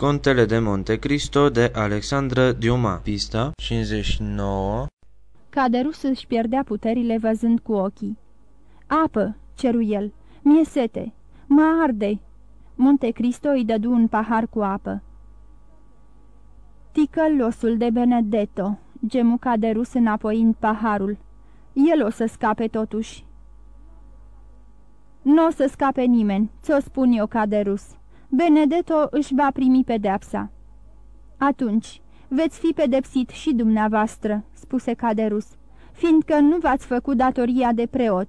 Contele de Monte Cristo de Alexandra Diuma Pista 59 Caderus își pierdea puterile văzând cu ochii. Apă!" ceru el. Mie sete! Mă arde!" Monte Cristo îi dădu un pahar cu apă. Ticălosul de Benedetto, gemu Caderus înapoind paharul. El o să scape totuși. Nu o să scape nimeni, ți-o spun eu, Caderus. Benedetto își va primi pedeapsa. Atunci, veți fi pedepsit și dumneavoastră, spuse Caderus, fiindcă nu v-ați făcut datoria de preot.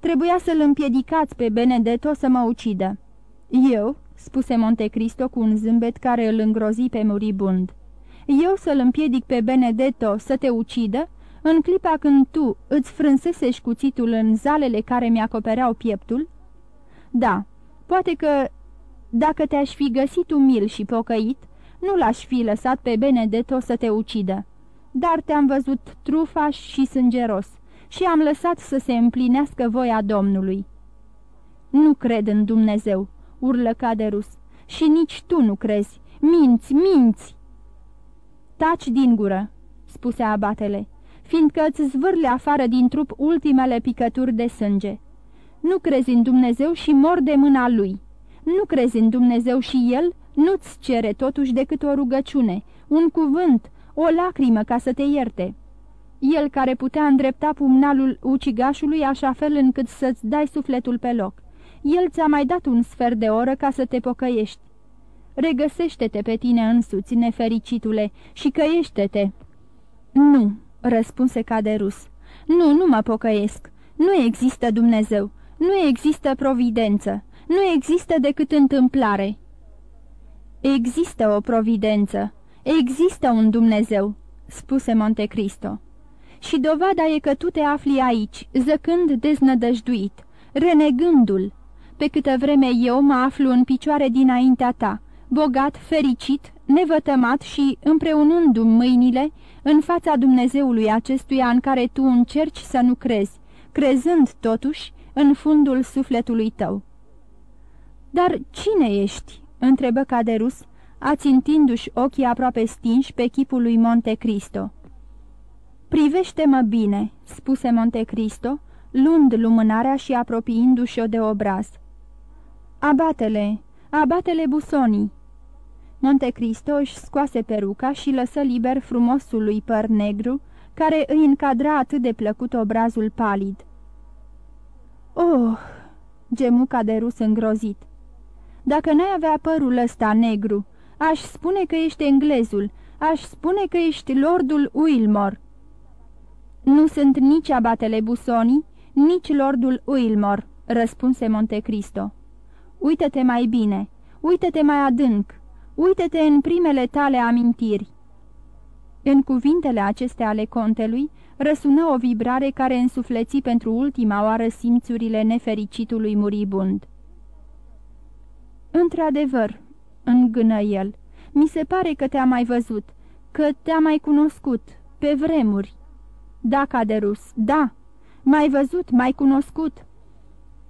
Trebuia să-l împiedicați pe Benedetto să mă ucidă. Eu, spuse Montecristo cu un zâmbet care îl îngrozi pe muribund. Eu să-l împiedic pe Benedetto să te ucidă? În clipa când tu îți frânsesești cuțitul în zalele care mi-acopereau pieptul? Da, poate că dacă te-aș fi găsit umil și pocăit, nu l-aș fi lăsat pe Benedetto să te ucidă. Dar te-am văzut trufaș și sângeros și am lăsat să se împlinească voia Domnului. Nu cred în Dumnezeu, urlă Caderus, și nici tu nu crezi. Minți, minți! Taci din gură, spuse abatele, fiindcă îți zvârle afară din trup ultimele picături de sânge. Nu crezi în Dumnezeu și mor de mâna lui. Nu crezi în Dumnezeu și El nu-ți cere totuși decât o rugăciune, un cuvânt, o lacrimă ca să te ierte. El care putea îndrepta pumnalul ucigașului așa fel încât să-ți dai sufletul pe loc. El ți-a mai dat un sfert de oră ca să te pocăiești. Regăsește-te pe tine însuți, nefericitule, și căiește-te. Nu, răspunse Caderus. Nu, nu mă pocăiesc. Nu există Dumnezeu. Nu există providență. Nu există decât întâmplare. Există o providență. Există un Dumnezeu, spuse Montecristo. Și dovada e că tu te afli aici, zăcând deznădăjduit, renegându-l, pe câtă vreme eu mă aflu în picioare dinaintea ta, bogat, fericit, nevătămat și împreunându-mi mâinile în fața Dumnezeului acestuia în care tu încerci să nu crezi, crezând totuși în fundul sufletului tău. Dar cine ești?" întrebă Caderus, ațintindu-și ochii aproape stinși pe chipul lui Monte Cristo. Privește-mă bine," spuse Monte Cristo, luând lumânarea și apropiindu-și-o de obraz. Abatele, abatele Busonii!" Monte Cristo își scoase peruca și lăsă liber frumosul lui păr negru, care îi încadra atât de plăcut obrazul palid. Oh!" gemu Caderus îngrozit. Dacă n-ai avea părul ăsta negru, aș spune că ești englezul, aș spune că ești lordul Wilmore." Nu sunt nici abatele Busoni, nici lordul Wilmore," răspunse Montecristo. Uită-te mai bine, uită-te mai adânc, uită-te în primele tale amintiri." În cuvintele acestea ale contelui răsună o vibrare care însufleți pentru ultima oară simțurile nefericitului muribund. Într-adevăr," îngână el, mi se pare că te-a mai văzut, că te-a mai cunoscut, pe vremuri." Da, Caderus, da, mai văzut, mai cunoscut."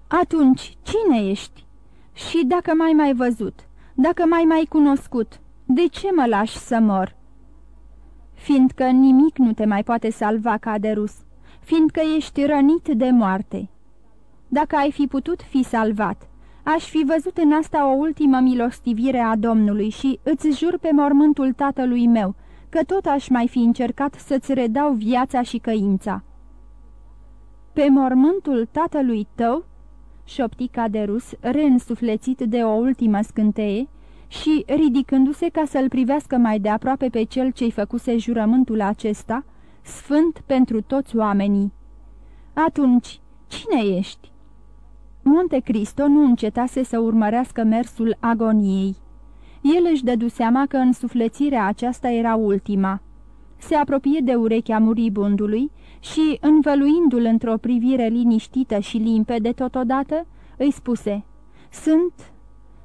Atunci, cine ești?" Și dacă mai mai văzut, dacă mai mai cunoscut, de ce mă lași să mor?" Fiindcă nimic nu te mai poate salva, Caderus, fiindcă ești rănit de moarte. Dacă ai fi putut fi salvat, Aș fi văzut în asta o ultimă milostivire a Domnului și îți jur pe mormântul tatălui meu că tot aș mai fi încercat să-ți redau viața și căința." Pe mormântul tatălui tău?" șopti Caderus, reînsuflețit de o ultimă scânteie și ridicându-se ca să-l privească mai de aproape pe cel ce-i făcuse jurământul acesta, sfânt pentru toți oamenii. Atunci, cine ești?" Monte Cristo nu încetase să urmărească mersul agoniei. El își dădu seama că însuflețirea aceasta era ultima. Se apropie de urechea muribundului și, învăluindu-l într-o privire liniștită și limpede totodată, îi spuse, Sunt,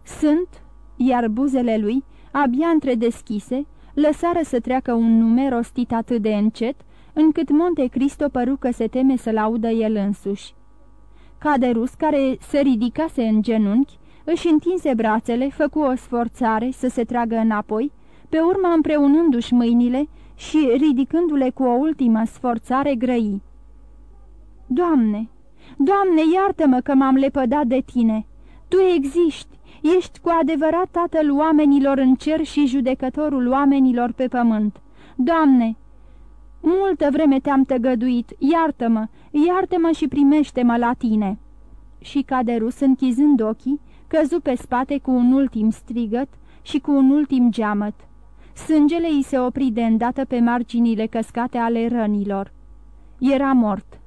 sunt, iar buzele lui, abia întredeschise, lăsară să treacă un nume rostit atât de încet, încât Monte Cristo păru că se teme să-l audă el însuși. Caderus, care se ridicase în genunchi, Își întinse brațele, făcu o sforțare să se tragă înapoi, pe urmă împreunându-și mâinile și ridicându-le cu o ultimă sforțare grăi. Doamne, Doamne, iartă-mă că m-am lepădat de Tine! Tu existi, ești cu adevărat Tatăl oamenilor în cer și judecătorul oamenilor pe pământ. Doamne, multă vreme te-am tăgăduit, iartă-mă, iartă-mă și primește-mă la Tine!" Și Caderus, închizând ochii, căzu pe spate cu un ultim strigăt și cu un ultim geamăt. Sângele îi se opri de îndată pe marginile căscate ale rănilor. Era mort.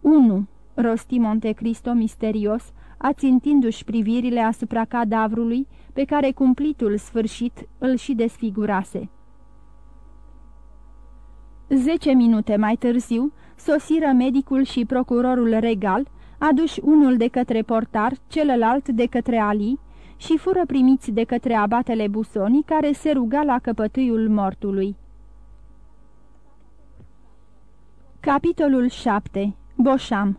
1. Rosti Montecristo misterios, ațintindu-și privirile asupra cadavrului pe care cumplitul sfârșit îl și desfigurase. Zece minute mai târziu, sosiră medicul și procurorul regal, aduși unul de către portar, celălalt de către Ali, și fură primiți de către abatele Busoni, care se ruga la căpătâiul mortului. Capitolul 7. Boșam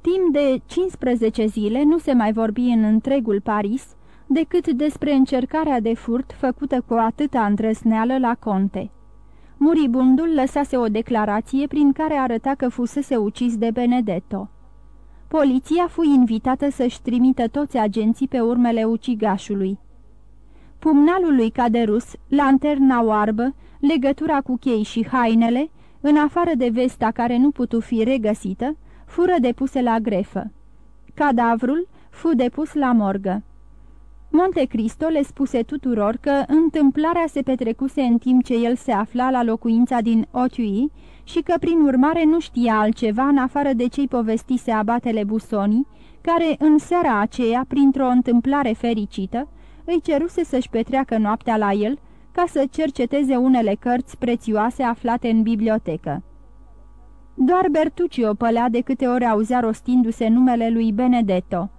Timp de 15 zile nu se mai vorbi în întregul Paris decât despre încercarea de furt făcută cu atâta îndrăsneală la conte. Muribundul lăsase o declarație prin care arăta că fusese ucis de Benedetto. Poliția fu invitată să-și trimită toți agenții pe urmele ucigașului. Pumnalul lui Caderus, lanterna oarbă, legătura cu chei și hainele, în afară de vesta care nu putu fi regăsită, fură depuse la grefă. Cadavrul fu depus la morgă. Monte Cristo le spuse tuturor că întâmplarea se petrecuse în timp ce el se afla la locuința din Otiui și că prin urmare nu știa altceva în afară de cei povestise abatele Busoni, care în seara aceea, printr-o întâmplare fericită, îi ceruse să-și petreacă noaptea la el ca să cerceteze unele cărți prețioase aflate în bibliotecă. Doar Bertuccio pălea de câte ori auzea rostindu-se numele lui Benedetto.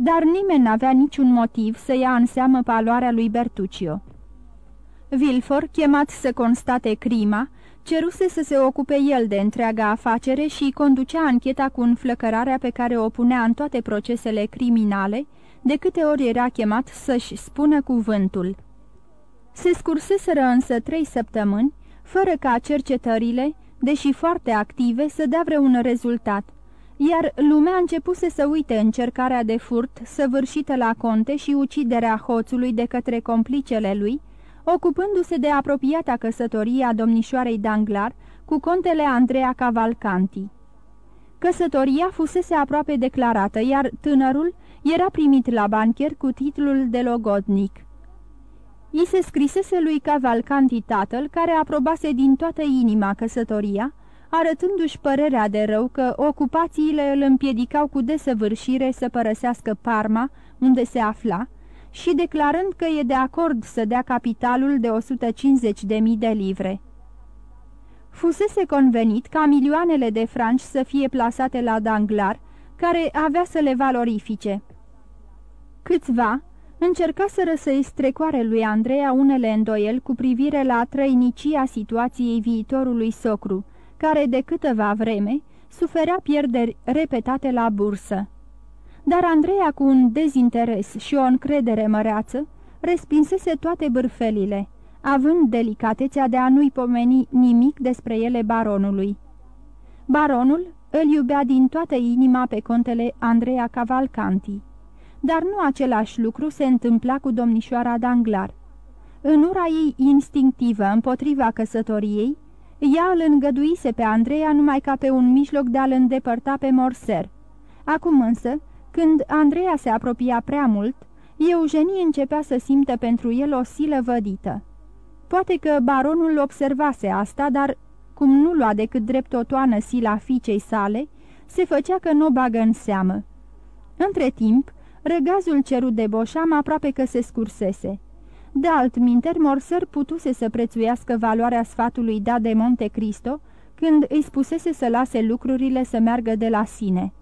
Dar nimeni n-avea niciun motiv să ia în seamă paloarea lui Bertuccio. Vilfor, chemat să constate crima, ceruse să se ocupe el de întreaga afacere și conducea ancheta cu înflăcărarea pe care o punea în toate procesele criminale, de câte ori era chemat să-și spună cuvântul. Se scurseseră însă trei săptămâni, fără ca cercetările, deși foarte active, să dea vreun rezultat, iar lumea începuse să uite încercarea de furt săvârșită la conte și uciderea hoțului de către complicele lui, ocupându-se de apropiata căsătorie a domnișoarei Danglar cu contele Andrea Cavalcanti. Căsătoria fusese aproape declarată, iar tânărul era primit la bancher cu titlul de logodnic. I se scrisese lui Cavalcanti tatăl, care aprobase din toată inima căsătoria, arătându-și părerea de rău că ocupațiile îl împiedicau cu desăvârșire să părăsească Parma, unde se afla, și declarând că e de acord să dea capitalul de 150.000 de livre. Fusese convenit ca milioanele de franci să fie plasate la Danglar, care avea să le valorifice. Câțiva încercaseră să-i strecoare lui Andreea unele îndoieli cu privire la trăinicia situației viitorului socru, care de câteva vreme suferea pierderi repetate la bursă. Dar Andreea, cu un dezinteres și o încredere măreață, respinsese toate bârfelile, având delicatețea de a nu-i pomeni nimic despre ele baronului. Baronul îl iubea din toată inima pe contele Andreea Cavalcanti, dar nu același lucru se întâmpla cu domnișoara Danglar. În ura ei instinctivă împotriva căsătoriei, ea îl îngăduise pe Andreea numai ca pe un mijloc de a-l îndepărta pe Morser. Acum însă, când Andreea se apropia prea mult, Eugenie începea să simtă pentru el o silă vădită. Poate că baronul observase asta, dar, cum nu lua decât drept o toană sila fiicei sale, se făcea că nu o bagă în seamă. Între timp, răgazul cerut de boșam aproape că se scursese. De altminter, Morser putuse să prețuiască valoarea sfatului dat de Monte Cristo, când îi spusese să lase lucrurile să meargă de la sine.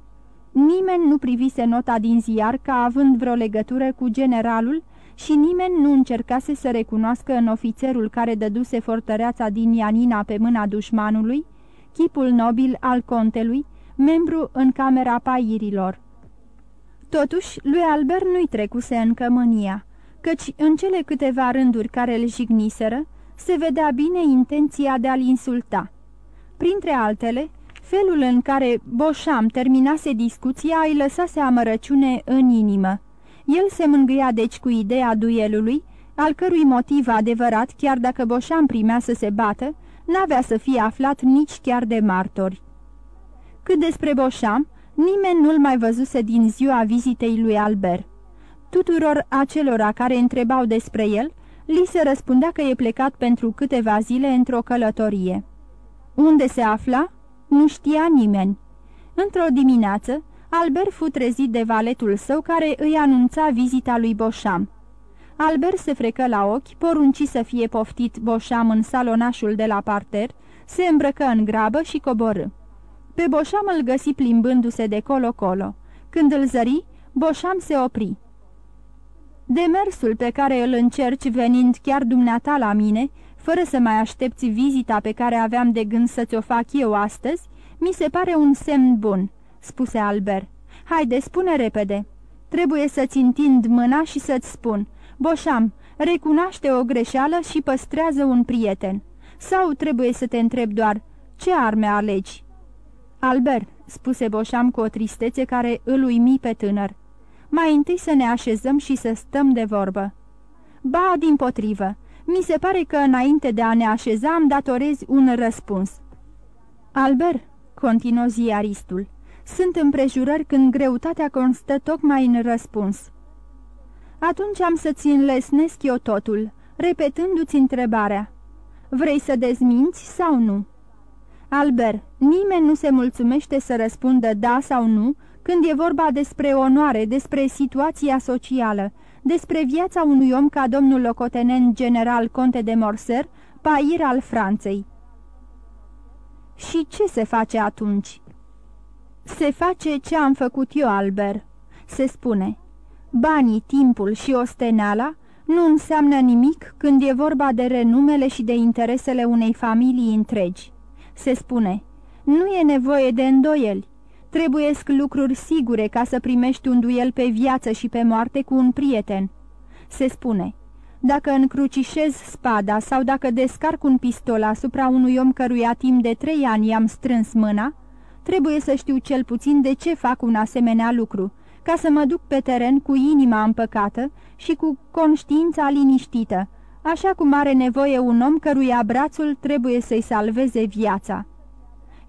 Nimeni nu privise nota din ziar ca având vreo legătură cu generalul și nimeni nu încercase să recunoască în ofițerul care dăduse fortăreața din Ianina pe mâna dușmanului, chipul nobil al contelui, membru în camera pairilor. Totuși, lui Albert nu-i trecuse încă mânia, căci în cele câteva rânduri care îl jigniseră, se vedea bine intenția de a-l insulta. Printre altele, felul în care Boșam terminase discuția îi lăsase amărăciune în inimă. El se mângâia deci cu ideea duelului, al cărui motiv adevărat, chiar dacă Boșam primea să se bată, n-avea să fie aflat nici chiar de martori. Cât despre Boșam, nimeni nu-l mai văzuse din ziua vizitei lui Albert. Tuturor acelora care întrebau despre el, li se răspundea că e plecat pentru câteva zile într-o călătorie. Unde se afla? Nu știa nimeni. Într-o dimineață, Albert fu trezit de valetul său care îi anunța vizita lui Boșam. Albert se frecă la ochi, porunci să fie poftit Boșam în salonașul de la parter, se îmbrăcă în grabă și coborâ. Pe Boșam îl găsi plimbându-se de colo-colo. Când îl zări, Boșam se opri. Demersul pe care îl încerci venind chiar dumneata la mine, fără să mai aștepți vizita pe care aveam de gând să ți-o fac eu astăzi, mi se pare un semn bun," spuse Albert. Haide, spune repede. Trebuie să-ți întind mâna și să-ți spun. Boșam, recunoaște o greșeală și păstrează un prieten. Sau trebuie să te întreb doar, ce arme alegi?" Albert," spuse Boșam cu o tristețe care îl uimi pe tânăr, mai întâi să ne așezăm și să stăm de vorbă." Ba, din potrivă, mi se pare că înainte de a ne așeza îmi datorezi un răspuns." Albert," continuă ziaristul, sunt împrejurări când greutatea constă tocmai în răspuns." Atunci am să-ți înlesnesc eu totul, repetându-ți întrebarea. Vrei să dezminți sau nu?" Albert, nimeni nu se mulțumește să răspundă da sau nu când e vorba despre onoare, despre situația socială, despre viața unui om ca domnul locotenent general Conte de Morser, pair al Franței. Și ce se face atunci? Se face ce am făcut eu, Albert. Se spune, banii, timpul și osteneala nu înseamnă nimic când e vorba de renumele și de interesele unei familii întregi. Se spune, nu e nevoie de îndoieli. Trebuiesc lucruri sigure ca să primești un duel pe viață și pe moarte cu un prieten. Se spune, dacă încrucișez spada sau dacă descarc un pistol asupra unui om căruia timp de trei ani i-am strâns mâna, trebuie să știu cel puțin de ce fac un asemenea lucru, ca să mă duc pe teren cu inima împăcată și cu conștiința liniștită, așa cum are nevoie un om căruia brațul trebuie să-i salveze viața.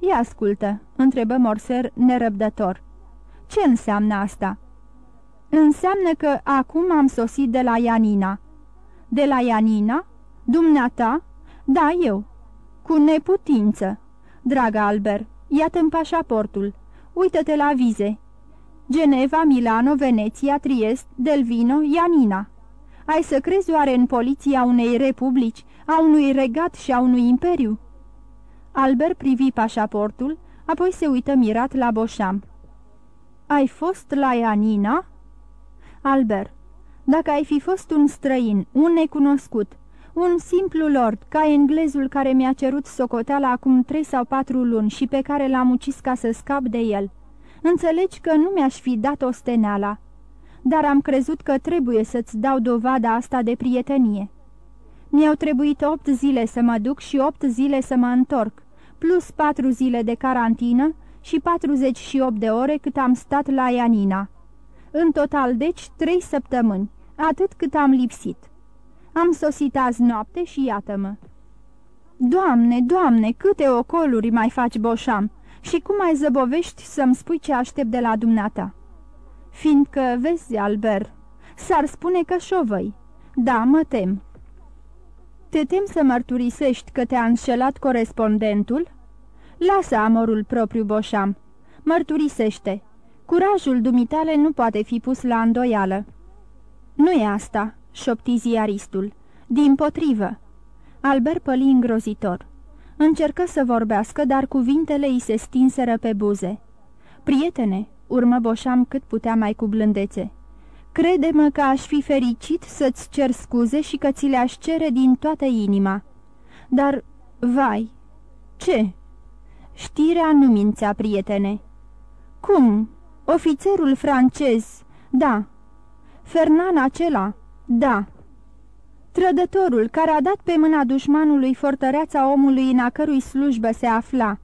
Ia ascultă, întrebă Morser nerăbdător. Ce înseamnă asta? Înseamnă că acum am sosit de la Ianina. De la Ianina? Dumneata? Da, eu. Cu neputință. Dragă Albert, iată-mi pașaportul. Uită-te la vize. Geneva, Milano, Veneția, Triest, Delvino, Ianina. Ai să crezi oare în poliția unei republici, a unui regat și a unui imperiu? Albert privi pașaportul, apoi se uită mirat la Boșam. Ai fost la Ianina?" Albert, dacă ai fi fost un străin, un necunoscut, un simplu lord, ca englezul care mi-a cerut socoteala acum trei sau patru luni și pe care l-am ucis ca să scap de el, înțelegi că nu mi-aș fi dat osteneala, dar am crezut că trebuie să-ți dau dovada asta de prietenie. Mi-au trebuit opt zile să mă duc și opt zile să mă întorc, plus patru zile de carantină și 48 de ore cât am stat la Ianina. În total, deci, trei săptămâni, atât cât am lipsit. Am sosit azi noapte și iată-mă. Doamne, doamne, câte ocoluri mai faci, Boșam, și cum mai zăbovești să-mi spui ce aștept de la dumneata? Fiindcă, vezi, Albert, s-ar spune că șovăi. Da, mă tem. Te tem să mărturisești că te-a înșelat corespondentul? Lasă amorul propriu, Boșam. Mărturisește. Curajul dumitale nu poate fi pus la îndoială. Nu e asta, șopti ziaristul. Din potrivă. Albert păli îngrozitor. Încercă să vorbească, dar cuvintele îi se stinseră pe buze. Prietene, urmă Boșam cât putea mai cu blândețe. Crede-mă că aș fi fericit să-ți cer scuze și că ți le-aș cere din toată inima. Dar, vai, ce? Știrea nu mințea, prietene. Cum? Ofițerul francez, Da. Fernan acela? Da. Trădătorul care a dat pe mâna dușmanului fortăreața omului în a cărui slujbă se afla.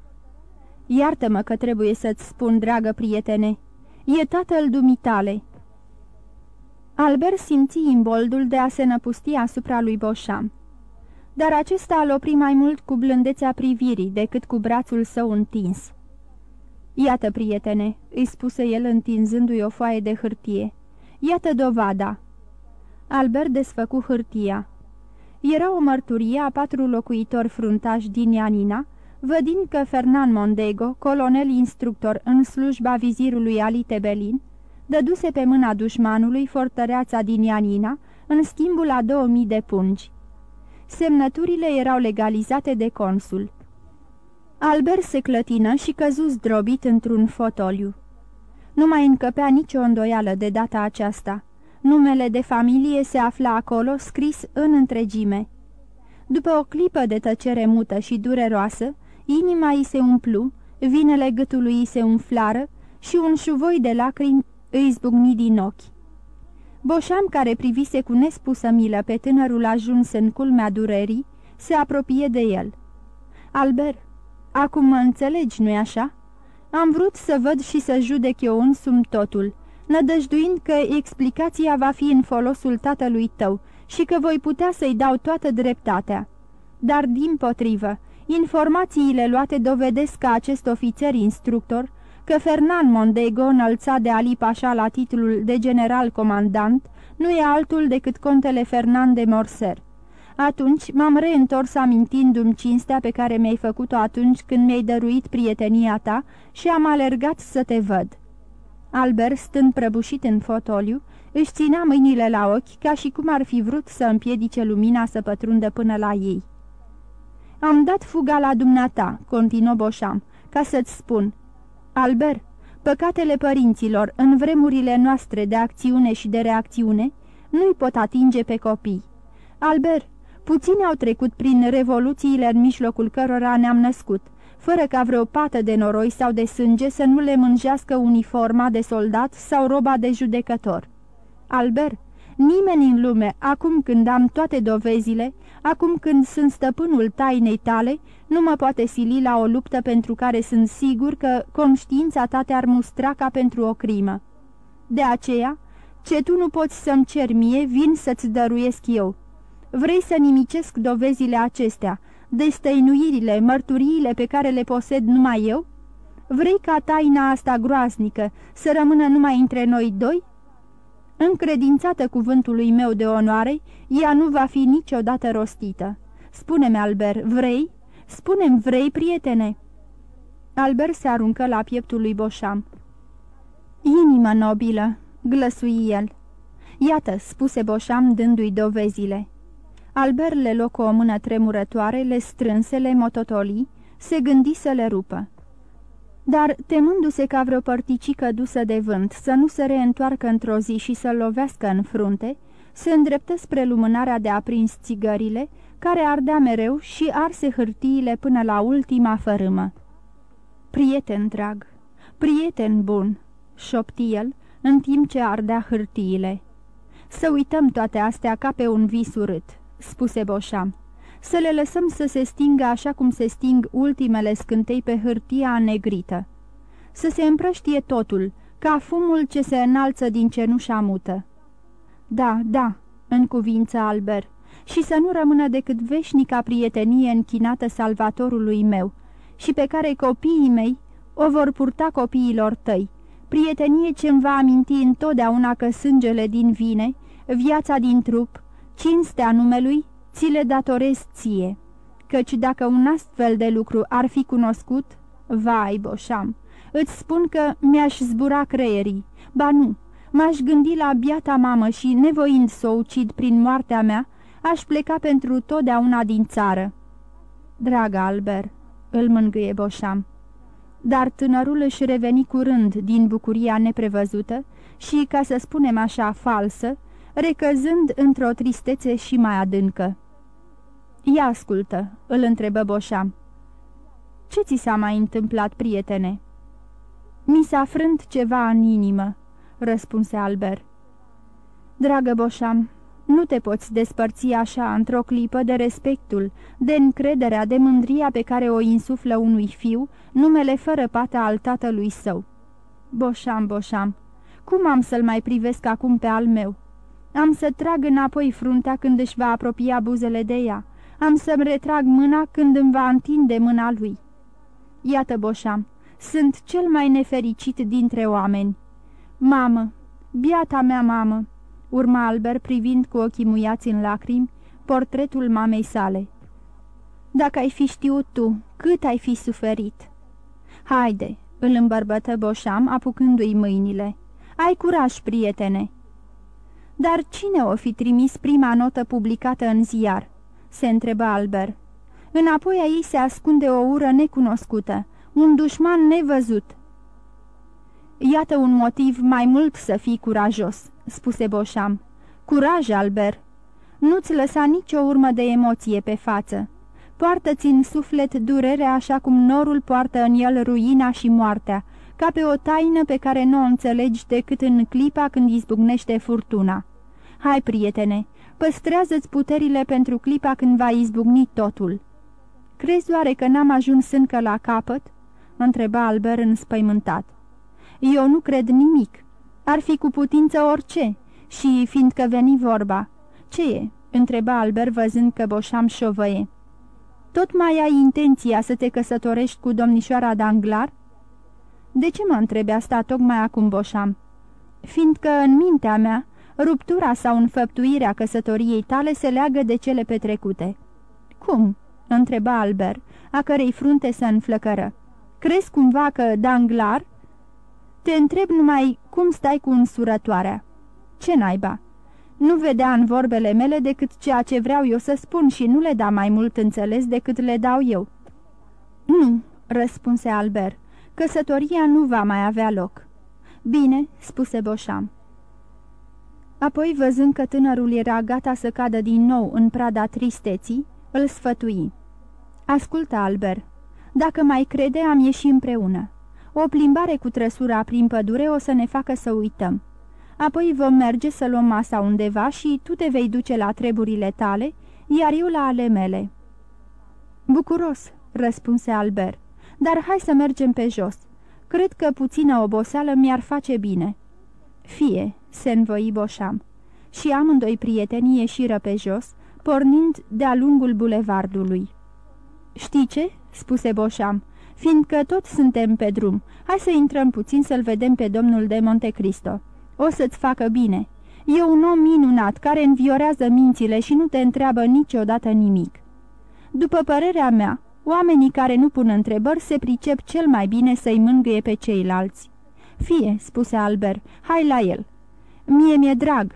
Iartă-mă că trebuie să-ți spun, dragă prietene, e tatăl dumitale. Albert simți imboldul de a se năpusti asupra lui Boșam. Dar acesta îl opri mai mult cu blândețea privirii decât cu brațul său întins. Iată, prietene," îi spuse el întinzându-i o foaie de hârtie. Iată dovada." Albert desfăcu hârtia. Era o mărturie a patru locuitori fruntași din Ianina, vădind că Fernan Mondego, colonel instructor în slujba vizirului Ali Tebelin, dăduse pe mâna dușmanului fortăreața din Ianina în schimbul a 2000 de pungi. Semnăturile erau legalizate de consul. Albert se clătină și căzu zdrobit într-un fotoliu. Nu mai încăpea nicio îndoială de data aceasta. Numele de familie se afla acolo, scris în întregime. După o clipă de tăcere mută și dureroasă, inima îi se umplu, vinele gâtului îi se umflară și un șuvoi de lacrimi îi zbucni din ochi. Boșam, care privise cu nespusă milă pe tânărul ajuns în culmea durerii, se apropie de el. Albert, acum mă înțelegi, nu-i așa? Am vrut să văd și să judec eu însumi totul, nădăjduind că explicația va fi în folosul tatălui tău și că voi putea să-i dau toată dreptatea. Dar, din potrivă, informațiile luate dovedesc că acest ofițer instructor că Fernand Mondego, înălțat de Ali Pașa la titlul de general comandant, nu e altul decât contele Fernand de Morser. Atunci m-am reîntors amintindu-mi cinstea pe care mi-ai făcut-o atunci când mi-ai dăruit prietenia ta și am alergat să te văd. Albert, stând prăbușit în fotoliu, își ținea mâinile la ochi ca și cum ar fi vrut să împiedice lumina să pătrundă până la ei. Am dat fuga la dumneata," continuă Boșam, ca să-ți spun, Albert, păcatele părinților în vremurile noastre de acțiune și de reacțiune nu-i pot atinge pe copii. Albert, puțini au trecut prin revoluțiile în mijlocul cărora ne-am născut, fără ca vreo pată de noroi sau de sânge să nu le mânjească uniforma de soldat sau roba de judecător. Albert, nimeni în lume, acum când am toate dovezile, acum când sunt stăpânul tainei tale, nu mă poate sili la o luptă pentru care sunt sigur că conștiința ta te-ar mustra ca pentru o crimă. De aceea, ce tu nu poți să-mi cer mie, vin să-ți dăruiesc eu. Vrei să nimicesc dovezile acestea, destăinuirile, mărturiile pe care le posed numai eu? Vrei ca taina asta groaznică să rămână numai între noi doi? Încredințată cuvântului meu de onoare, ea nu va fi niciodată rostită. Spune-mi, Albert, vrei? Spune-mi, vrei, prietene?" Albert se aruncă la pieptul lui Boșam. Inimă nobilă," glăsui el. Iată," spuse Boșam dându-i dovezile. Albert le locă o mână tremurătoare, le strânse, le mototoli, se gândi să le rupă. Dar, temându-se ca vreo părticică dusă de vânt să nu se reîntoarcă într-o zi și să lovească în frunte, se îndreptă spre lumânarea de aprins țigările, care ardea mereu și arse hârtiile până la ultima fărâmă. Prieten drag, prieten bun!" șopti el, în timp ce ardea hârtiile. Să uităm toate astea ca pe un vis urât," spuse Boșam. Să le lăsăm să se stingă așa cum se sting ultimele scântei pe hârtia negrită. Să se împrăștie totul, ca fumul ce se înalță din cenușa mută. Da, da, în cuvință Albert, și să nu rămână decât veșnica prietenie închinată salvatorului meu și pe care copiii mei o vor purta copiilor tăi, prietenie ce îmi va aminti întotdeauna că sângele din vine, viața din trup, cinstea numelui, ți le datorez ție, căci dacă un astfel de lucru ar fi cunoscut, vai, boșam, îți spun că mi-aș zbura creierii, ba nu, m-aș gândi la biata mamă și, nevoind să o ucid prin moartea mea, aș pleca pentru totdeauna din țară. Dragă Albert, îl mângâie Boșam. Dar tânărul își reveni curând din bucuria neprevăzută și, ca să spunem așa, falsă, recăzând într-o tristețe și mai adâncă. Ia ascultă," îl întrebă Boșam. Ce ți s-a mai întâmplat, prietene?" Mi s-a frânt ceva în inimă," răspunse Albert. Dragă Boșam, nu te poți despărți așa într-o clipă de respectul, de încrederea, de mândria pe care o insuflă unui fiu, numele fără pată al tatălui său. Boșam, Boșam, cum am să-l mai privesc acum pe al meu? Am să trag înapoi fruntea când își va apropia buzele de ea. Am să-mi retrag mâna când îmi va întinde mâna lui. Iată, Boșam, sunt cel mai nefericit dintre oameni. Mamă, biata mea mamă, urma Albert privind cu ochii muiați în lacrimi portretul mamei sale. Dacă ai fi știut tu, cât ai fi suferit? Haide, îl îmbărbătă Boșam, apucându-i mâinile. Ai curaj, prietene! Dar cine o fi trimis prima notă publicată în ziar? Se întrebă Albert. Înapoi a ei se ascunde o ură necunoscută, un dușman nevăzut. Iată un motiv mai mult să fii curajos, spuse Boșam. Curaj, Albert! Nu-ți lăsa nicio urmă de emoție pe față. Poartă-ți în suflet durerea așa cum norul poartă în el ruina și moartea, ca pe o taină pe care nu o înțelegi decât în clipa când izbucnește furtuna. Hai, prietene, păstrează-ți puterile pentru clipa când va izbucni totul. Crezi oare că n-am ajuns încă la capăt?" întreba Albert înspăimântat. Eu nu cred nimic. Ar fi cu putință orice. Și, fiindcă veni vorba, ce e?" întreba Albert văzând că Boșam șovăie. Tot mai ai intenția să te căsătorești cu domnișoara Danglar?" De ce mă întrebi asta tocmai acum, Boșam?" Fiindcă în mintea mea, ruptura sau înfăptuirea căsătoriei tale se leagă de cele petrecute." Cum?" întreba Albert, a cărei frunte se înflăcără. Crezi cumva că Danglar?" Te întreb numai cum stai cu însurătoarea." Ce naiba?" Nu vedea în vorbele mele decât ceea ce vreau eu să spun și nu le da mai mult înțeles decât le dau eu." Nu," răspunse Albert, căsătoria nu va mai avea loc." Bine," spuse Boșam. Apoi, văzând că tânărul era gata să cadă din nou în prada tristeții, îl sfătui. Ascultă, Albert, dacă mai crede, am ieșit împreună. O plimbare cu trăsura prin pădure o să ne facă să uităm. Apoi vom merge să luăm masa undeva și tu te vei duce la treburile tale, iar eu la ale mele." Bucuros," răspunse Albert, dar hai să mergem pe jos. Cred că puțină oboseală mi-ar face bine." Fie," se învoi Boșam. Și amândoi prietenii ieșiră pe jos, pornind de-a lungul bulevardului. Știi ce?" spuse Boșam, fiindcă tot suntem pe drum. Hai să intrăm puțin să-l vedem pe domnul de Monte Cristo. O să-ți facă bine. E un om minunat care înviorează mințile și nu te întreabă niciodată nimic. După părerea mea, oamenii care nu pun întrebări se pricep cel mai bine să-i mângâie pe ceilalți. Fie, spuse Albert, hai la el. Mie mi-e drag.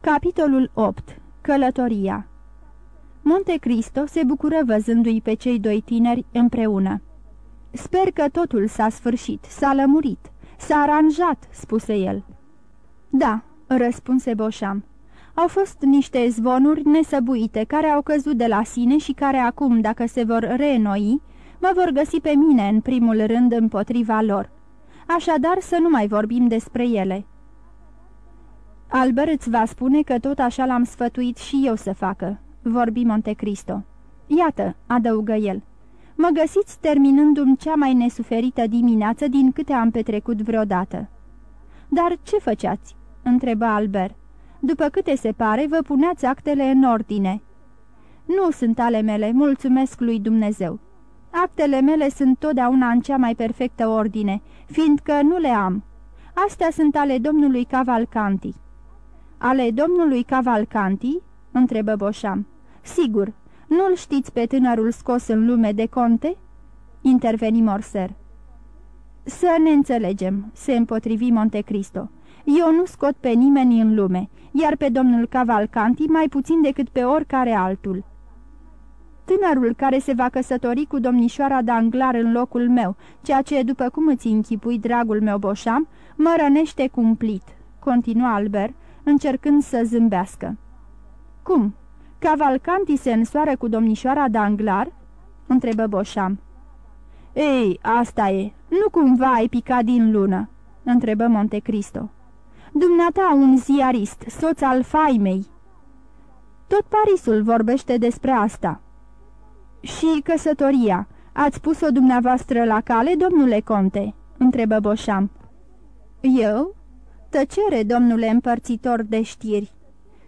Capitolul 8. Călătoria Monte Cristo se bucură văzându-i pe cei doi tineri împreună. Sper că totul s-a sfârșit, s-a lămurit, s-a aranjat," spuse el. Da," răspunse Boșam. Au fost niște zvonuri nesăbuite care au căzut de la sine și care acum, dacă se vor reînnoi, mă vor găsi pe mine în primul rând împotriva lor. Așadar să nu mai vorbim despre ele." Albert îți va spune că tot așa l-am sfătuit și eu să facă, vorbi Montecristo. Iată, adăugă el, mă găsiți terminându-mi cea mai nesuferită dimineață din câte am petrecut vreodată. Dar ce făceați?" întreba Albert. După câte se pare, vă puneați actele în ordine." Nu sunt ale mele, mulțumesc lui Dumnezeu. Actele mele sunt totdeauna în cea mai perfectă ordine, fiindcă nu le am. Astea sunt ale domnului Cavalcanti." Ale domnului Cavalcanti?" întrebă Boșam. Sigur, nu-l știți pe tânărul scos în lume de conte?" interveni Morser. Să ne înțelegem," se împotrivi Montecristo. Eu nu scot pe nimeni în lume, iar pe domnul Cavalcanti mai puțin decât pe oricare altul. Tânărul care se va căsători cu domnișoara Danglar în locul meu, ceea ce, după cum îți închipui, dragul meu Boșam, mă rănește cumplit," continua Albert, încercând să zâmbească. Cum? Cavalcanti se însoară cu domnișoara Danglar?" întrebă Boșam. Ei, asta e, nu cumva ai picat din lună?" întrebă Monte Cristo. Dumneata un ziarist, soț al faimei." Tot Parisul vorbește despre asta." Și căsătoria, ați pus-o dumneavoastră la cale, domnule conte?" întrebă Boșam. Eu? Tăcere, domnule împărțitor de știri.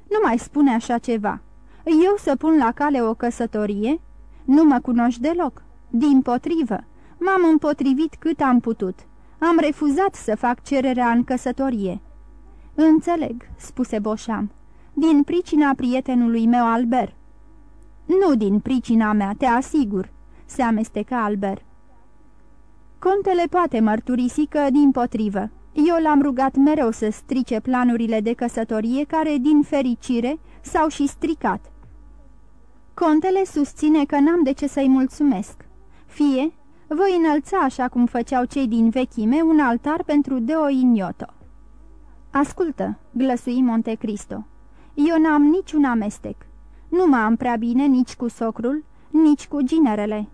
Nu mai spune așa ceva. Eu să pun la cale o căsătorie? Nu mă cunoști deloc. Din potrivă, m-am împotrivit cât am putut. Am refuzat să fac cererea în căsătorie. Înțeleg, spuse Boșam, din pricina prietenului meu Albert. Nu din pricina mea, te asigur, se amestecă Albert. Contele poate mărturisi că, din potrivă, eu l-am rugat mereu să strice planurile de căsătorie care, din fericire, s-au și stricat. Contele susține că n-am de ce să-i mulțumesc. Fie, voi înălța așa cum făceau cei din vechime un altar pentru Deo Ignoto. Ascultă, glăsui Monte Cristo, eu n-am niciun amestec. Nu mă am prea bine nici cu socrul, nici cu ginerele.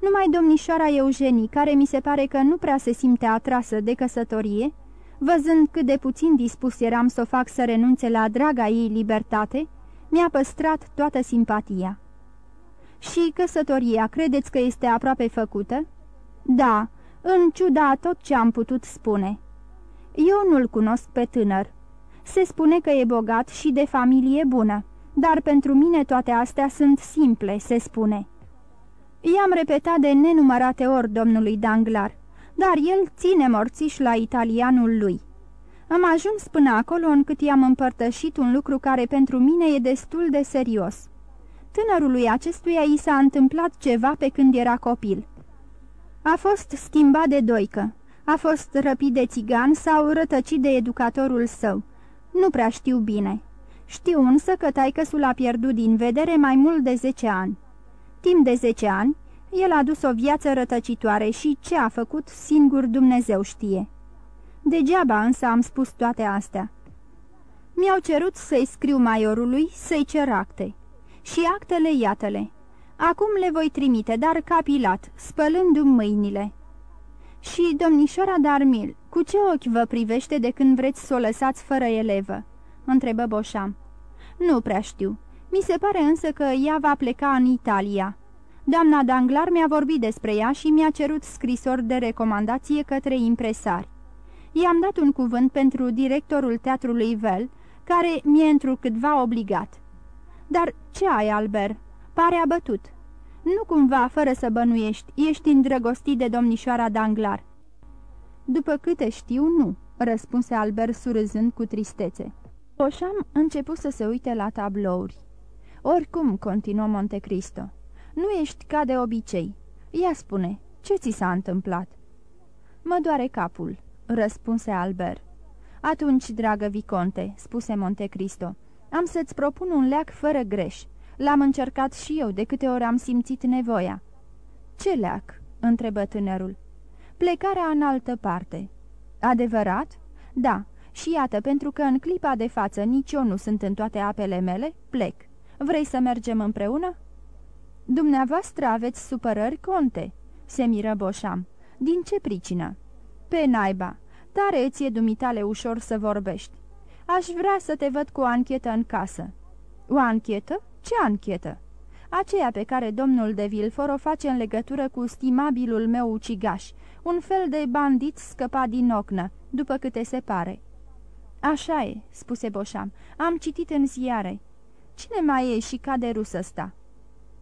Numai domnișoara Eugenie, care mi se pare că nu prea se simte atrasă de căsătorie, văzând cât de puțin dispus eram să o fac să renunțe la draga ei libertate, mi-a păstrat toată simpatia. Și căsătoria, credeți că este aproape făcută? Da, în ciuda tot ce am putut spune. Eu nu-l cunosc pe tânăr. Se spune că e bogat și de familie bună, dar pentru mine toate astea sunt simple, se spune. I-am repetat de nenumărate ori domnului Danglar, dar el ține morțiș la italianul lui. Am ajuns până acolo încât i-am împărtășit un lucru care pentru mine e destul de serios. Tânărului acestuia i s-a întâmplat ceva pe când era copil. A fost schimbat de doică, a fost răpit de țigan sau rătăcit de educatorul său. Nu prea știu bine. Știu însă că taicăsul a pierdut din vedere mai mult de 10 ani. Timp de 10 ani, el a dus o viață rătăcitoare și ce a făcut singur Dumnezeu știe. Degeaba însă am spus toate astea. Mi-au cerut să-i scriu maiorului să-i cer acte. Și actele iată-le. Acum le voi trimite, dar capilat, spălându-mi mâinile. Și domnișoara Darmil, cu ce ochi vă privește de când vreți să o lăsați fără elevă?" Întrebă Boșam. Nu prea știu. Mi se pare însă că ea va pleca în Italia." Doamna Danglar mi-a vorbit despre ea și mi-a cerut scrisori de recomandație către impresari. I-am dat un cuvânt pentru directorul teatrului Vel, care mi-e întrucâtva obligat. Dar ce ai, Albert? Pare abătut. Nu cumva, fără să bănuiești, ești îndrăgostit de domnișoara Danglar." După câte știu, nu," răspunse Albert surâzând cu tristețe. Oșam început să se uite la tablouri. Oricum, continuă Montecristo, nu ești ca de obicei. Ia spune, ce ți s-a întâmplat?" Mă doare capul," răspunse Albert. Atunci, dragă Viconte," spuse Montecristo, am să-ți propun un leac fără greș. L-am încercat și eu de câte ori am simțit nevoia." Ce leac?" întrebă tânărul. Plecarea în altă parte." Adevărat?" Da, și iată, pentru că în clipa de față nici eu nu sunt în toate apele mele, plec. Vrei să mergem împreună?" Dumneavoastră aveți supărări, conte?" se miră Boșam. Din ce pricină?" Pe naiba, tare îți e dumitale ușor să vorbești. Aș vrea să te văd cu o anchetă în casă." O anchetă? Ce anchetă?" Aceea pe care domnul de Vilfor o face în legătură cu stimabilul meu ucigaș, un fel de bandit scăpat din ocnă, după câte se pare." Așa e," spuse Boșam, am citit în ziare. Cine mai e și cade rus ăsta?"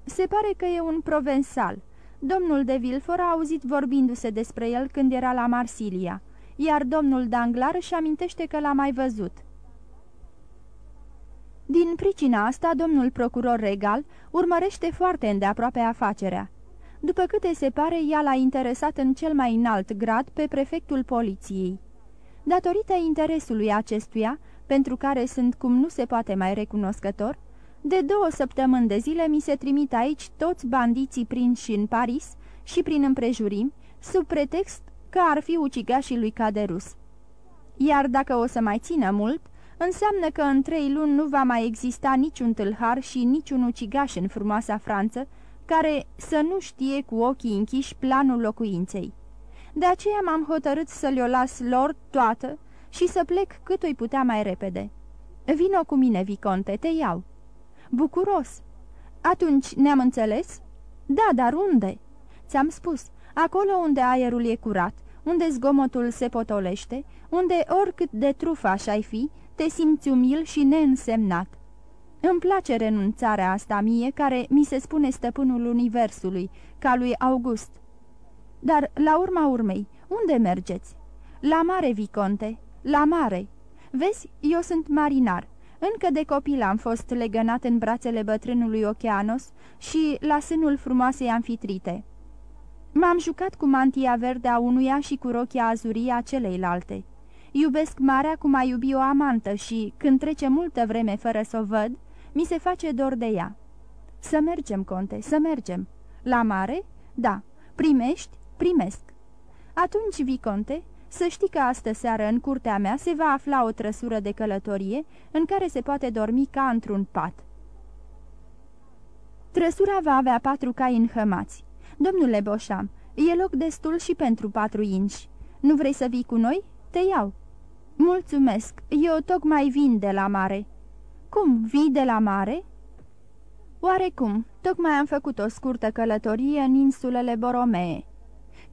Se pare că e un provensal. Domnul de Vilfor a auzit vorbindu-se despre el când era la Marsilia, iar domnul Danglar își amintește că l-a mai văzut. Din pricina asta, domnul procuror regal urmărește foarte îndeaproape afacerea. După câte se pare, ea l-a interesat în cel mai înalt grad pe prefectul poliției. Datorită interesului acestuia, pentru care sunt cum nu se poate mai recunoscător, de două săptămâni de zile mi se trimit aici toți bandiții prinși în Paris și prin împrejurimi, sub pretext că ar fi ucigașii lui Caderus. Iar dacă o să mai țină mult, înseamnă că în trei luni nu va mai exista niciun tâlhar și niciun ucigaș în frumoasa Franță care să nu știe cu ochii închiși planul locuinței. De aceea m-am hotărât să le-o las lor toată și să plec cât o putea mai repede. Vino cu mine, Viconte, te iau." Bucuros." Atunci ne-am înțeles?" Da, dar unde?" Ți-am spus, acolo unde aerul e curat, unde zgomotul se potolește, unde oricât de trufa aș-ai fi, te simți umil și neînsemnat. Îmi place renunțarea asta mie, care mi se spune stăpânul universului, ca lui August. Dar, la urma urmei, unde mergeți? La mare, Viconte, la mare. Vezi, eu sunt marinar. Încă de copil am fost legănat în brațele bătrânului Oceanos și la sânul frumoasei anfitrite. M-am jucat cu mantia verde a unuia și cu rochia azurie a celeilalte. Iubesc marea cum a iubi o amantă și, când trece multă vreme fără să o văd, mi se face dor de ea. Să mergem, conte, să mergem. La mare? Da. Primești? Primesc. Atunci, viconte, să știi că astă seară în curtea mea se va afla o trăsură de călătorie în care se poate dormi ca într-un pat. Trăsura va avea patru cai înhămați. Domnule Boșam, e loc destul și pentru patru inși. Nu vrei să vii cu noi? Te iau." Mulțumesc, eu tocmai vin de la mare." Cum, vii de la mare?" Oarecum, tocmai am făcut o scurtă călătorie în insulele Boromee."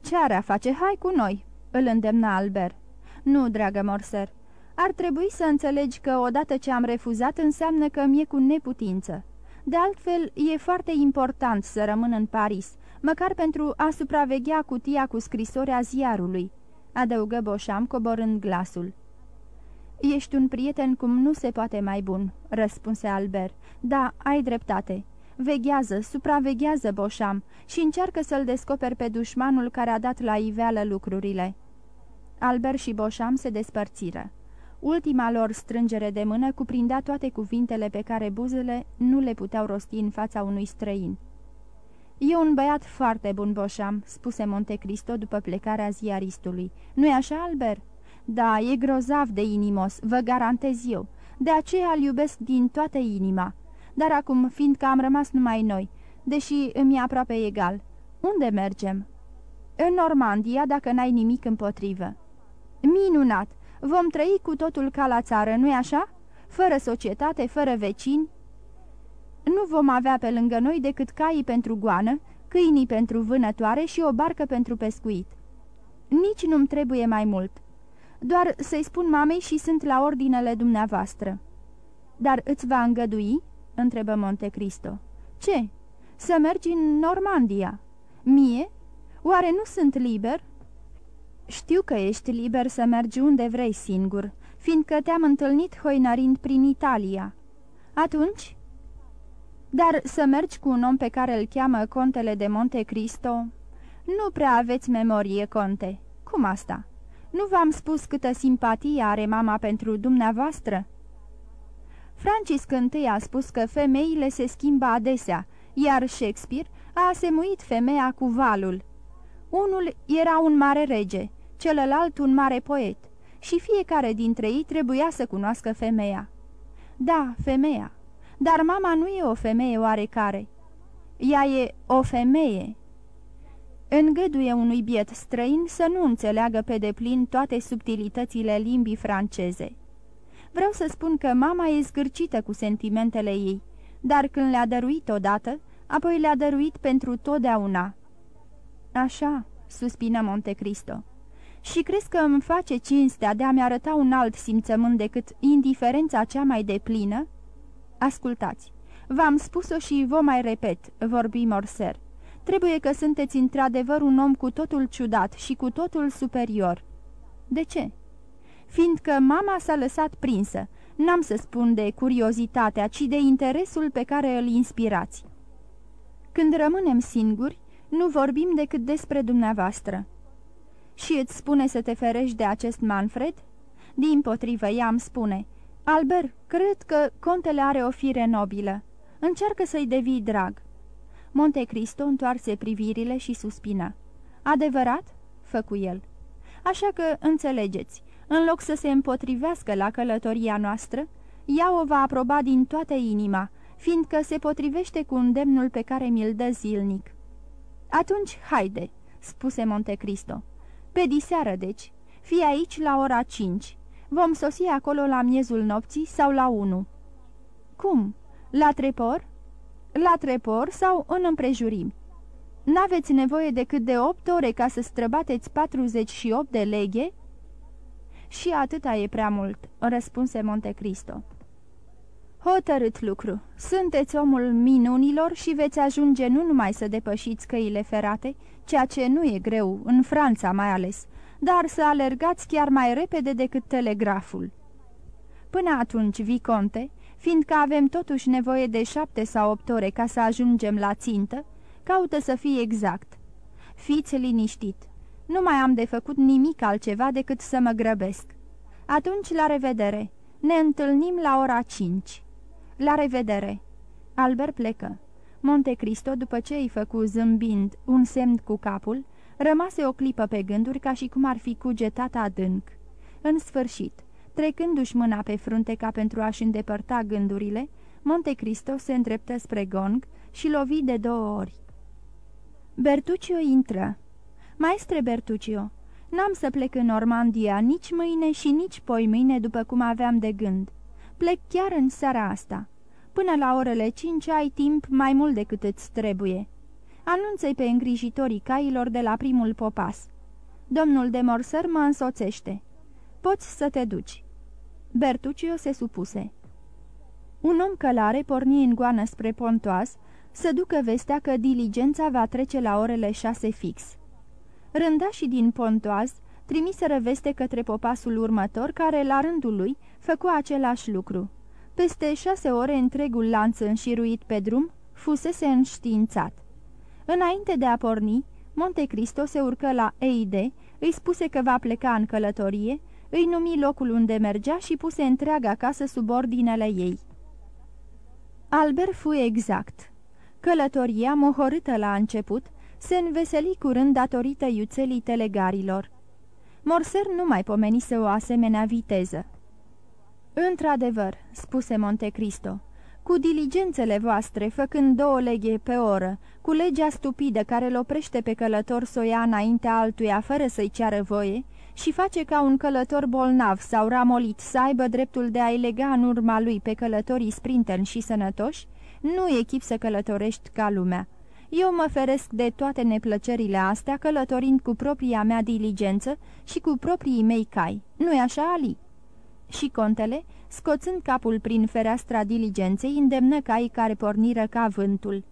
Ce are a face? Hai cu noi!" îl îndemna Albert. Nu, dragă Morser, ar trebui să înțelegi că odată ce am refuzat înseamnă că mi-e cu neputință. De altfel, e foarte important să rămân în Paris, măcar pentru a supraveghea cutia cu scrisoarea ziarului," adăugă Boșam coborând glasul. Ești un prieten cum nu se poate mai bun," răspunse Albert. Da, ai dreptate. Veghează, supraveghează Boșam și încearcă să-l descoperi pe dușmanul care a dat la iveală lucrurile." Albert și Boșam se despărțiră. Ultima lor strângere de mână cuprindea toate cuvintele pe care buzele nu le puteau rosti în fața unui străin. E un băiat foarte bun, Boșam," spuse Montecristo după plecarea ziaristului. Nu-i așa, Albert?" Da, e grozav de inimos, vă garantez eu. De aceea îl iubesc din toată inima. Dar acum, fiindcă am rămas numai noi, deși îmi e aproape egal, unde mergem?" În Normandia, dacă n-ai nimic împotrivă." Minunat! Vom trăi cu totul ca la țară, nu-i așa? Fără societate, fără vecini." Nu vom avea pe lângă noi decât caii pentru goană, câinii pentru vânătoare și o barcă pentru pescuit. Nici nu-mi trebuie mai mult. Doar să-i spun mamei și sunt la ordinele dumneavoastră." Dar îți va îngădui?" Întrebă Montecristo. Ce? Să mergi în Normandia? Mie? Oare nu sunt liber?" Știu că ești liber să mergi unde vrei singur, fiindcă te-am întâlnit hoinărind prin Italia." Atunci?" Dar să mergi cu un om pe care îl cheamă contele de Monte Cristo? Nu prea aveți memorie, conte. Cum asta? Nu v-am spus câtă simpatie are mama pentru dumneavoastră?" Francis I a spus că femeile se schimbă adesea, iar Shakespeare a asemuit femeia cu valul. Unul era un mare rege, celălalt un mare poet, și fiecare dintre ei trebuia să cunoască femeia. Da, femeia, dar mama nu e o femeie oarecare. Ea e o femeie. Îngăduie unui biet străin să nu înțeleagă pe deplin toate subtilitățile limbii franceze. Vreau să spun că mama e zgârcită cu sentimentele ei, dar când le-a dăruit odată, apoi le-a dăruit pentru totdeauna. Așa, suspină Montecristo. Și crezi că îmi face cinstea de a-mi arăta un alt simțământ decât indiferența cea mai deplină? Ascultați, v-am spus-o și vă mai repet, vorbi Morser. Trebuie că sunteți într-adevăr un om cu totul ciudat și cu totul superior. De ce? Fiindcă mama s-a lăsat prinsă, n-am să spun de curiozitatea, ci de interesul pe care îl inspirați. Când rămânem singuri, nu vorbim decât despre dumneavoastră. Și îți spune să te ferești de acest Manfred? Din potrivă, ea îmi spune, Albert, cred că contele are o fire nobilă. Încearcă să-i devii drag. Monte Cristo întoarse privirile și suspina. Adevărat?" făcu el. Așa că, înțelegeți, în loc să se împotrivească la călătoria noastră, ea o va aproba din toată inima, fiindcă se potrivește cu îndemnul pe care mi-l dă zilnic. Atunci, haide!" spuse Montecristo. Pe diseară, deci. Fii aici la ora cinci. Vom sosi acolo la miezul nopții sau la unu." Cum? La trepor?" La trepor sau în împrejurimi. N-aveți nevoie decât de opt ore ca să străbateți 48 de leghe?" Și atâta e prea mult," răspunse Montecristo. Hotărât lucru. Sunteți omul minunilor și veți ajunge nu numai să depășiți căile ferate, ceea ce nu e greu, în Franța mai ales, dar să alergați chiar mai repede decât telegraful. Până atunci, Viconte, fiindcă avem totuși nevoie de șapte sau opt ore ca să ajungem la țintă, caută să fie exact. Fiți liniștit. Nu mai am de făcut nimic altceva decât să mă grăbesc. Atunci, la revedere. Ne întâlnim la ora cinci. La revedere! Albert plecă. Monte Cristo, după ce îi făcu zâmbind un semn cu capul, rămase o clipă pe gânduri ca și cum ar fi cugetat adânc. În sfârșit, trecându-și mâna pe frunte ca pentru a-și îndepărta gândurile, Monte Cristo se îndreptă spre gong și lovi de două ori. Bertuccio intră. Maestre Bertuccio, n-am să plec în Normandia nici mâine și nici poi mâine după cum aveam de gând. Plec chiar în seara asta. Până la orele cinci ai timp mai mult decât îți trebuie. Anunță-i pe îngrijitorii cailor de la primul popas. Domnul de Morser mă însoțește. Poți să te duci." Bertuccio se supuse. Un om călare porni în goană spre Pontoas să ducă vestea că diligența va trece la orele șase fix. Rândașii din Pontoaz trimiseră veste către popasul următor, care, la rândul lui, făcu același lucru. Peste șase ore întregul lanț înșiruit pe drum fusese înștiințat. Înainte de a porni, Monte Cristo se urcă la Eide, îi spuse că va pleca în călătorie, îi numi locul unde mergea și puse întreaga casă sub ordinele ei. Albert fu exact. Călătoria, mohorâtă la început, se înveseli curând datorită iuțelii telegarilor. Morser nu mai pomenise o asemenea viteză. Într-adevăr," spuse Montecristo, cu diligențele voastre, făcând două leghe pe oră, cu legea stupidă care îl oprește pe călător să o ia înaintea altuia fără să-i ceară voie și face ca un călător bolnav sau ramolit să aibă dreptul de a-i lega în urma lui pe călătorii sprinteni și sănătoși, nu e chip să călătorești ca lumea. Eu mă feresc de toate neplăcerile astea călătorind cu propria mea diligență și cu proprii mei cai. Nu-i așa, Ali?" Și contele, scoțând capul prin fereastra diligenței, îndemnă caii care porniră ca vântul.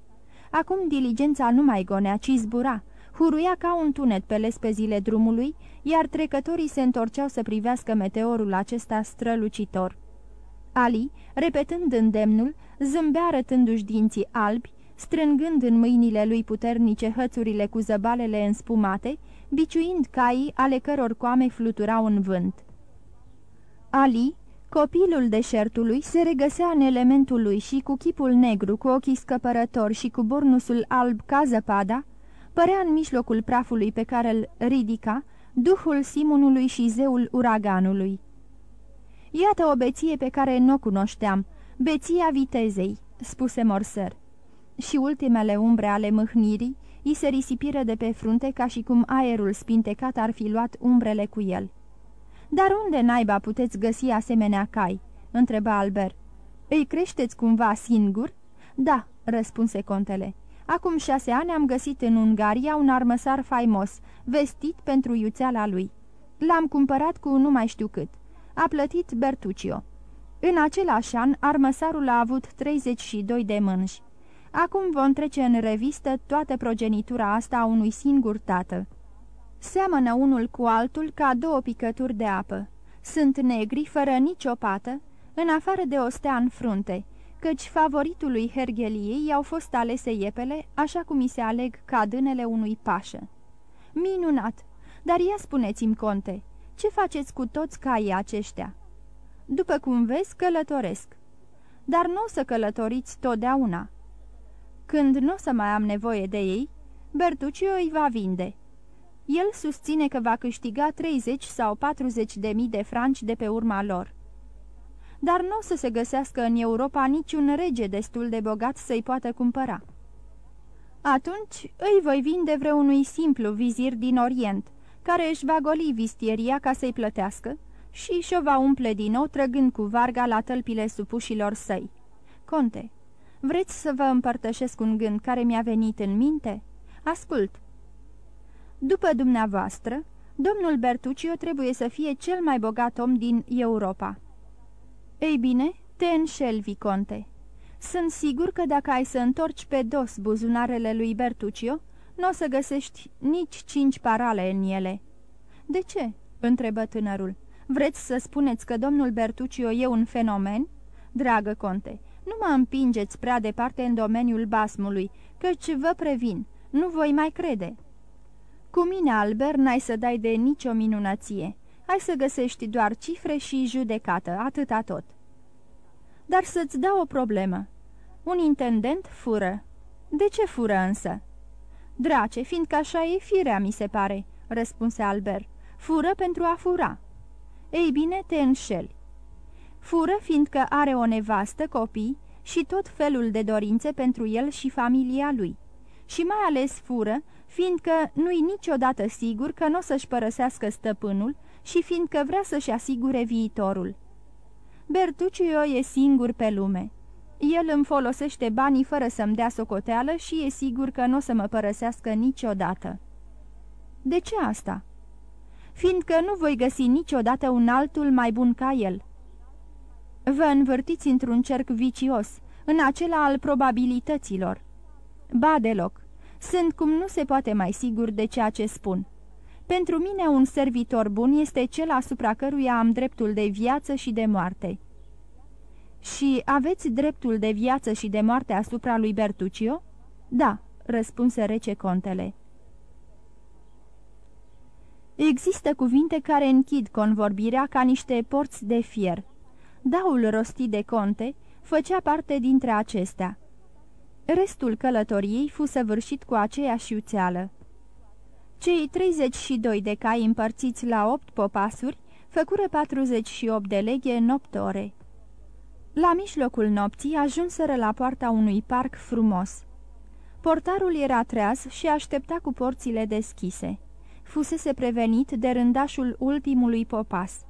Acum diligența nu mai gonea, ci zbura. Huruia ca un tunet pe lespezile drumului, iar trecătorii se întorceau să privească meteorul acesta strălucitor. Ali, repetând îndemnul, zâmbea arătându-și dinții albi, strângând în mâinile lui puternice hățurile cu zăbalele înspumate, biciuind caii ale căror coame fluturau în vânt. Ali, copilul deșertului, se regăsea în elementul lui și cu chipul negru, cu ochii scăpărători și cu burnusul alb ca zăpada, părea în mijlocul prafului pe care îl ridica duhul Simonului și zeul uraganului. Iată o beție pe care nu o cunoșteam, beția vitezei," spuse Morser. Și ultimele umbre ale mâhnirii îi se risipiră de pe frunte ca și cum aerul spintecat ar fi luat umbrele cu el. Dar unde naiba puteți găsi asemenea cai?" întreba Albert. Îi creșteți cumva singur?" Da," răspunse contele. Acum șase ani am găsit în Ungaria un armăsar faimos, vestit pentru iuțeala lui. L-am cumpărat cu nu mai știu cât. A plătit Bertuccio. În același an, armăsarul a avut 32 de mânși. Acum vom trece în revistă toată progenitura asta a unui singur tată. Seamănă unul cu altul ca două picături de apă. Sunt negri, fără nicio pată, în afară de o stea în frunte, căci favoritului Hergheliei i-au fost alese iepele, așa cum i se aleg cadânele unui pașă. Minunat! Dar ia spuneți-mi, conte, ce faceți cu toți caii aceștia? După cum vezi, călătoresc. Dar nu o să călătoriți totdeauna. Când nu o să mai am nevoie de ei, Bertuccio îi va vinde. El susține că va câștiga 30 sau 40 de mii de franci de pe urma lor. dar nu o să se găsească în Europa niciun rege destul de bogat să-i poată cumpăra. Atunci îi voi vinde vreunui simplu vizir din Orient, care își va goli vistieria ca să-i plătească și și-o va umple din nou trăgând cu varga la tălpile supușilor săi. Conte, vreți să vă împărtășesc un gând care mi-a venit în minte? Ascult! După dumneavoastră, domnul Bertuccio trebuie să fie cel mai bogat om din Europa. Ei bine, te înșel, Viconte. Sunt sigur că dacă ai să întorci pe dos buzunarele lui Bertuccio, nu o să găsești nici cinci parale în ele." De ce?" întrebă tânărul. Vreți să spuneți că domnul Bertuccio e un fenomen?" Dragă conte, nu mă împingeți prea departe în domeniul basmului, căci vă previn, nu voi mai crede." Cu mine, Albert, n-ai să dai de nicio minunăție. Ai să găsești doar cifre și judecată, atâta tot." Dar să-ți dau o problemă. Un intendent fură. De ce fură însă?" Drace, fiindcă așa e firea, mi se pare," răspunse Albert. Fură pentru a fura." Ei bine, te înșeli. Fură fiindcă are o nevastă, copii și tot felul de dorințe pentru el și familia lui. Și mai ales fură, fiindcă nu-i niciodată sigur că nu o să-și părăsească stăpânul și fiindcă vrea să-și asigure viitorul. Bertuccio e singur pe lume. El îmi folosește banii fără să-mi dea socoteală și e sigur că nu o să mă părăsească niciodată. De ce asta? Fiindcă nu voi găsi niciodată un altul mai bun ca el. Vă învârtiți într-un cerc vicios, în acela al probabilităților. Ba deloc, sunt cum nu se poate mai sigur de ceea ce spun. Pentru mine un servitor bun este cel asupra căruia am dreptul de viață și de moarte. Și aveți dreptul de viață și de moarte asupra lui Bertuccio? Da, răspunse rece contele. Există cuvinte care închid convorbirea ca niște porți de fier. Daul rostit de conte făcea parte dintre acestea. Restul călătoriei fu săvârșit cu aceeași uțeală. Cei 32 de cai împărțiți la 8 popasuri făcură 48 de leghe în 8 ore. La mijlocul nopții ajunseră la poarta unui parc frumos. Portarul era treaz și aștepta cu porțile deschise. Fusese prevenit de rândașul ultimului popas.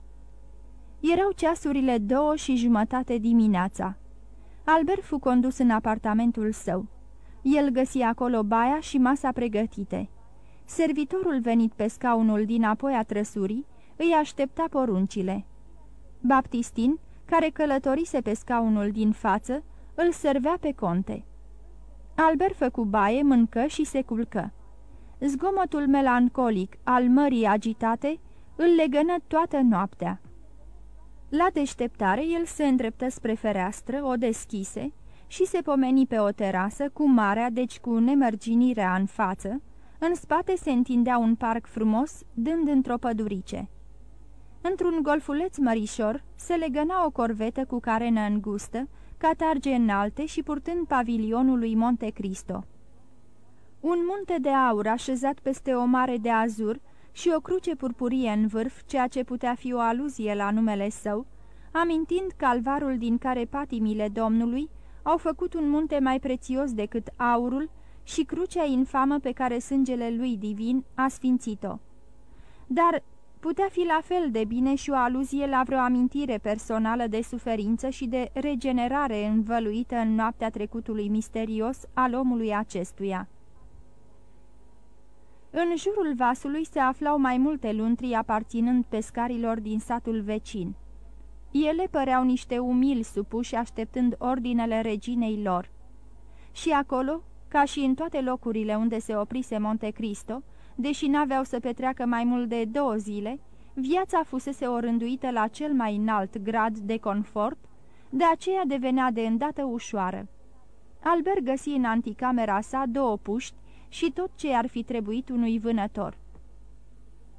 Erau ceasurile două și jumătate dimineața. Albert fu condus în apartamentul său. El găsi acolo baia și masa pregătite. Servitorul venit pe scaunul din apoi a trăsurii îi aștepta poruncile. Baptistin, care călătorise pe scaunul din față, îl servea pe conte. Albert făcu baie, mâncă și se culcă. Zgomotul melancolic al mării agitate îl legănă toată noaptea. La deșteptare el se îndreptă spre fereastră, o deschise și se pomeni pe o terasă cu marea, deci cu nemărginirea în față, în spate se întindea un parc frumos, dând într-o pădurice. Într-un golfuleț mărișor se legăna o corvetă cu carenă îngustă, catarge înalte și purtând pavilionul lui Monte Cristo. Un munte de aur așezat peste o mare de azur și o cruce purpurie în vârf, ceea ce putea fi o aluzie la numele său, amintind calvarul din care patimile Domnului au făcut un munte mai prețios decât aurul și crucea infamă pe care sângele lui divin a sfințit-o. Dar putea fi la fel de bine și o aluzie la vreo amintire personală de suferință și de regenerare învăluită în noaptea trecutului misterios al omului acestuia. În jurul vasului se aflau mai multe luntri aparținând pescarilor din satul vecin. Ele păreau niște umili supuși așteptând ordinele reginei lor. Și acolo, ca și în toate locurile unde se oprise Monte Cristo, deși n-aveau să petreacă mai mult de două zile, viața fusese orânduită la cel mai înalt grad de confort, de aceea devenea de îndată ușoară. Albert găsi în anticamera sa două puști și tot ce ar fi trebuit unui vânător.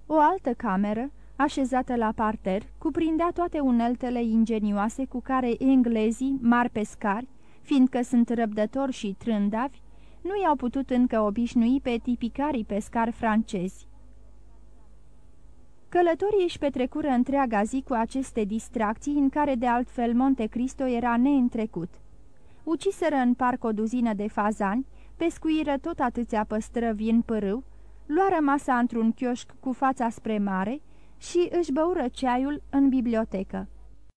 O altă cameră, așezată la parter, cuprindea toate uneltele ingenioase cu care englezii, mari pescari, fiindcă sunt răbdători și trândavi, nu i-au putut încă obișnui pe tipicarii pescari francezi. Călătorii își petrecură întreaga zi cu aceste distracții în care de altfel Monte Cristo era neîntrecut. Uciseră în parc o duzină de fazani, pescuiră tot atâția păstrăvi în pârâu, luară masa într-un chioșc cu fața spre mare și își băură ceaiul în bibliotecă.